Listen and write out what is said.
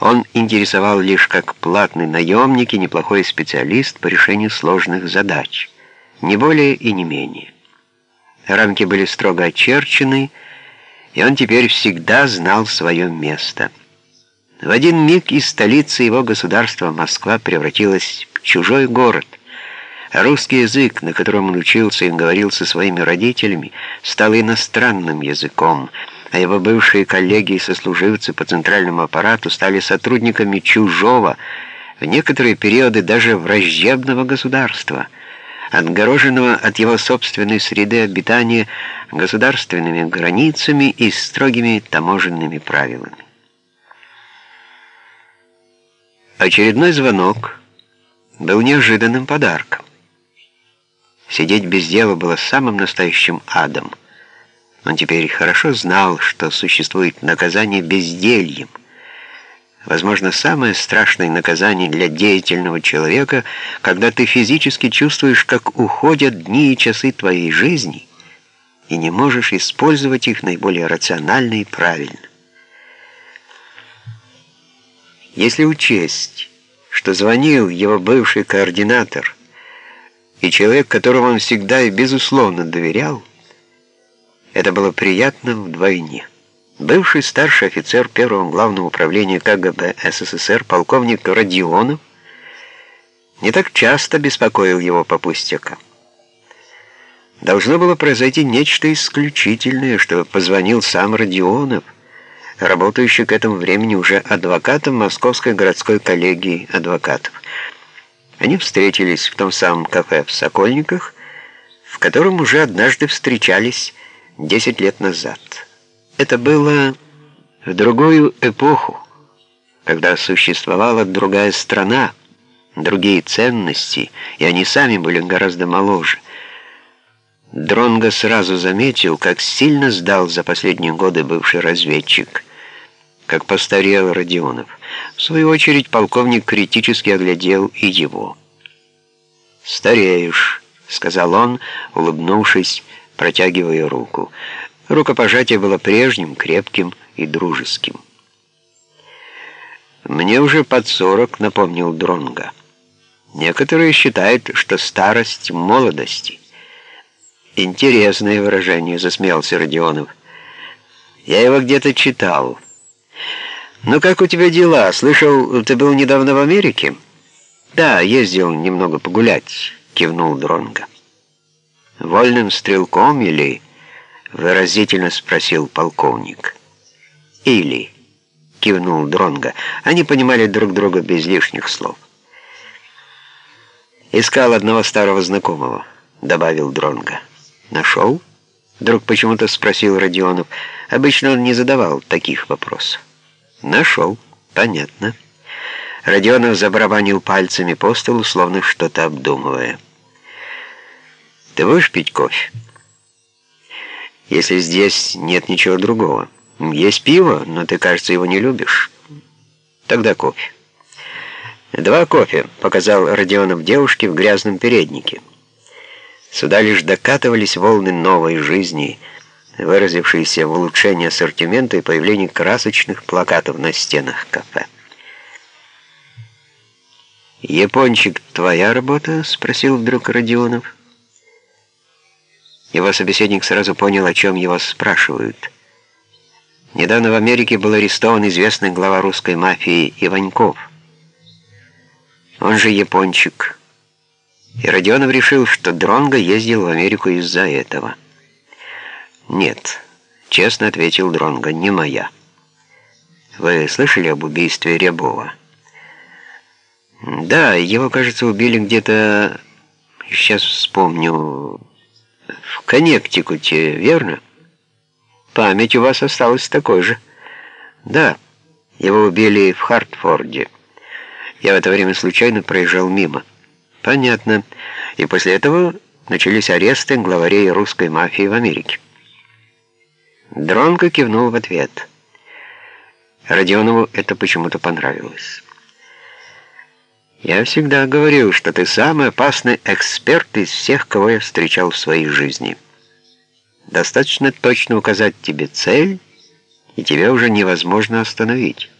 Он интересовал лишь как платный наемник и неплохой специалист по решению сложных задач, не более и не менее. Рамки были строго очерчены, и он теперь всегда знал свое место. В один миг из столицы его государства Москва превратилась в чужой город – русский язык, на котором он учился и говорил со своими родителями, стал иностранным языком, а его бывшие коллеги и сослуживцы по центральному аппарату стали сотрудниками чужого, в некоторые периоды даже враждебного государства, отгороженного от его собственной среды обитания государственными границами и строгими таможенными правилами. Очередной звонок был неожиданным подарком. Сидеть без дела было самым настоящим адом. Он теперь хорошо знал, что существует наказание бездельем. Возможно, самое страшное наказание для деятельного человека, когда ты физически чувствуешь, как уходят дни и часы твоей жизни, и не можешь использовать их наиболее рационально и правильно. Если учесть, что звонил его бывший координатор – и человек, которому он всегда и безусловно доверял, это было приятно вдвойне. Бывший старший офицер первого главного управления КГБ СССР полковник Родионов не так часто беспокоил его по пустякам. Должно было произойти нечто исключительное, что позвонил сам Родионов, работающий к этому времени уже адвокатом Московской городской коллегии адвокатов. Они встретились в том самом кафе в Сокольниках, в котором уже однажды встречались 10 лет назад. Это было в другую эпоху, когда существовала другая страна, другие ценности, и они сами были гораздо моложе. Дронго сразу заметил, как сильно сдал за последние годы бывший разведчик, как постарел Родионов. В свою очередь полковник критически оглядел и его. «Стареешь», — сказал он, улыбнувшись, протягивая руку. Рукопожатие было прежним, крепким и дружеским. «Мне уже под сорок», — напомнил Дронга. «Некоторые считают, что старость — молодости». «Интересное выражение», — засмеялся Родионов. «Я его где-то читал». «Ну как у тебя дела? Слышал, ты был недавно в Америке?» «Да, ездил немного погулять», — кивнул Дронго. «Вольным стрелком или...» — выразительно спросил полковник. «Или...» — кивнул Дронго. Они понимали друг друга без лишних слов. «Искал одного старого знакомого», — добавил Дронго. «Нашел?» — вдруг почему-то спросил Родионов. Обычно он не задавал таких вопросов. Нашел. Понятно. Родионов забарабанил пальцами по столу, словно что-то обдумывая. «Ты будешь пить кофе?» «Если здесь нет ничего другого. Есть пиво, но ты, кажется, его не любишь. Тогда кофе». «Два кофе», — показал Родионов девушке в грязном переднике. Сюда лишь докатывались волны новой жизни — выразившиеся в улучшении ассортимента и появлении красочных плакатов на стенах кафе. «Япончик, твоя работа?» — спросил вдруг Родионов. Его собеседник сразу понял, о чем его спрашивают. Недавно в Америке был арестован известный глава русской мафии Иваньков. Он же Япончик. И Родионов решил, что Дронго ездил в Америку из-за этого. «Нет», — честно ответил Дронго, — «не моя». «Вы слышали об убийстве Рябова?» «Да, его, кажется, убили где-то, сейчас вспомню, в Коннектикуте, верно?» «Память у вас осталась такой же». «Да, его убили в Хартфорде. Я в это время случайно проезжал мимо». «Понятно. И после этого начались аресты главарей русской мафии в Америке». Дронко кивнул в ответ. Родионову это почему-то понравилось. «Я всегда говорил, что ты самый опасный эксперт из всех, кого я встречал в своей жизни. Достаточно точно указать тебе цель, и тебя уже невозможно остановить».